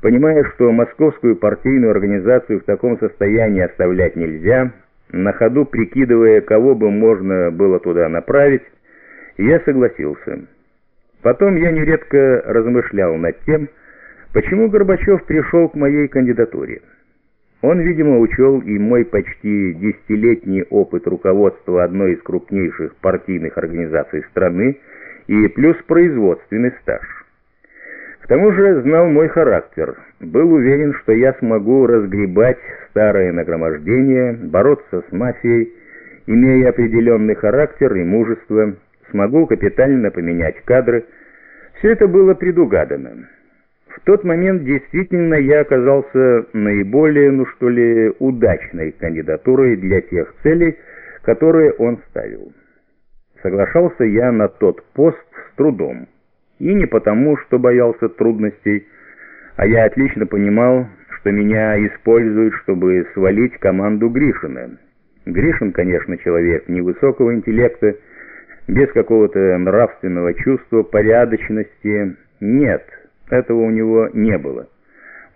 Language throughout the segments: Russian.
Понимая, что московскую партийную организацию в таком состоянии оставлять нельзя, на ходу прикидывая, кого бы можно было туда направить, я согласился. Потом я нередко размышлял над тем, почему Горбачев пришел к моей кандидатуре. Он, видимо, учел и мой почти десятилетний опыт руководства одной из крупнейших партийных организаций страны и плюс производственный стаж. К тому же знал мой характер, был уверен, что я смогу разгребать старое нагромождение, бороться с мафией, имея определенный характер и мужество, смогу капитально поменять кадры. Все это было предугадано. В тот момент действительно я оказался наиболее, ну что ли, удачной кандидатурой для тех целей, которые он ставил. Соглашался я на тот пост с трудом. И не потому, что боялся трудностей, а я отлично понимал, что меня используют, чтобы свалить команду Гришина. Гришин, конечно, человек невысокого интеллекта, без какого-то нравственного чувства, порядочности. Нет, этого у него не было.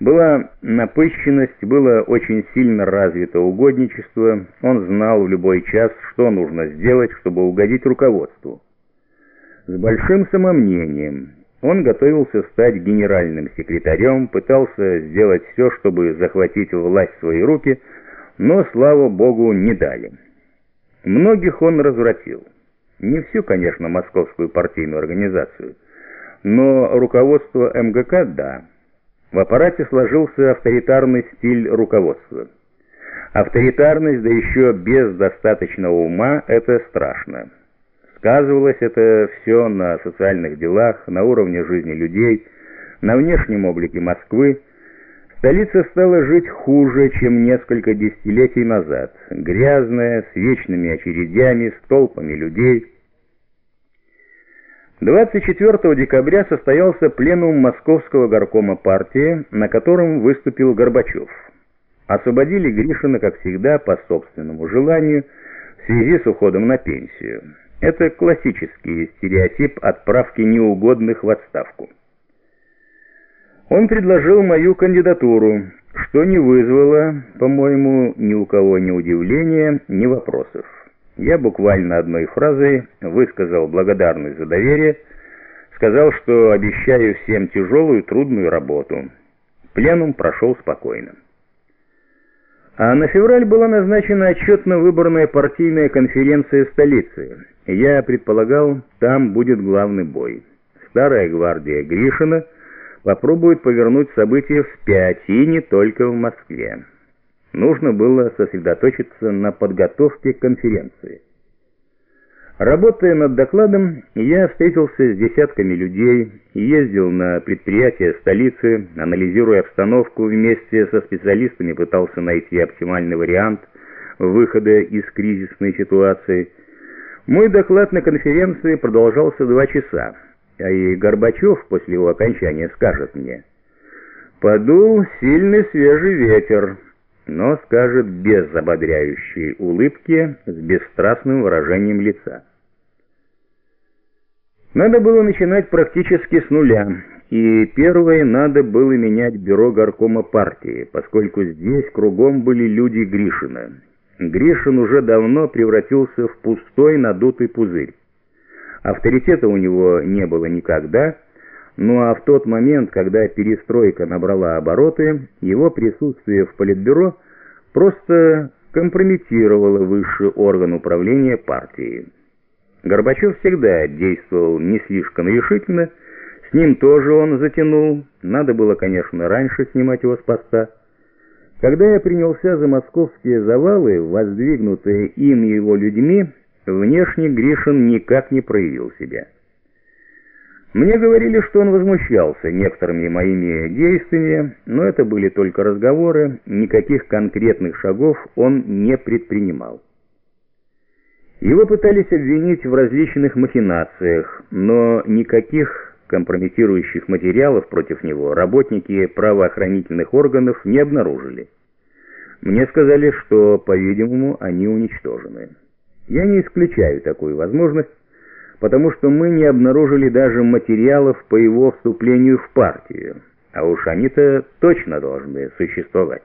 Была напыщенность, было очень сильно развито угодничество, он знал в любой час, что нужно сделать, чтобы угодить руководству с большим самомнением. Он готовился стать генеральным секретарем, пытался сделать все, чтобы захватить власть в свои руки, но, слава богу, не дали. Многих он развратил. Не всю, конечно, московскую партийную организацию, но руководство МГК – да. В аппарате сложился авторитарный стиль руководства. Авторитарность, да еще без достаточного ума – это страшно. Сказывалось это все на социальных делах, на уровне жизни людей, на внешнем облике Москвы. Столица стала жить хуже, чем несколько десятилетий назад. Грязная, с вечными очередями, с толпами людей. 24 декабря состоялся пленум Московского горкома партии, на котором выступил Горбачев. Освободили Гришина, как всегда, по собственному желанию, в связи с уходом на пенсию. Это классический стереотип отправки неугодных в отставку. Он предложил мою кандидатуру, что не вызвало, по-моему, ни у кого ни удивления, ни вопросов. Я буквально одной фразой высказал благодарность за доверие, сказал, что обещаю всем тяжелую трудную работу. Пленум прошел спокойно. А на февраль была назначена отчетно-выборная партийная конференция столицы. Я предполагал, там будет главный бой. Старая гвардия Гришина попробует повернуть события вспять, и не только в Москве. Нужно было сосредоточиться на подготовке конференции. Работая над докладом, я встретился с десятками людей, ездил на предприятия столицы, анализируя обстановку вместе со специалистами, пытался найти оптимальный вариант выхода из кризисной ситуации. Мой доклад на конференции продолжался два часа, а и Горбачев после его окончания скажет мне «Подул сильный свежий ветер», но скажет без ободряющей улыбки, с бесстрастным выражением лица. Надо было начинать практически с нуля, и первое надо было менять бюро горкома партии, поскольку здесь кругом были люди Гришина. Гришин уже давно превратился в пустой надутый пузырь. Авторитета у него не было никогда, ну а в тот момент, когда перестройка набрала обороты, его присутствие в Политбюро просто компрометировало высший орган управления партией. Горбачев всегда действовал не слишком решительно, с ним тоже он затянул, надо было, конечно, раньше снимать его с поста. Когда я принялся за московские завалы, воздвигнутые им и его людьми, внешне Гришин никак не проявил себя. Мне говорили, что он возмущался некоторыми моими действиями, но это были только разговоры, никаких конкретных шагов он не предпринимал. Его пытались обвинить в различных махинациях, но никаких компрометирующих материалов против него работники правоохранительных органов не обнаружили. Мне сказали, что, по-видимому, они уничтожены. Я не исключаю такую возможность, потому что мы не обнаружили даже материалов по его вступлению в партию. А уж они-то точно должны существовать.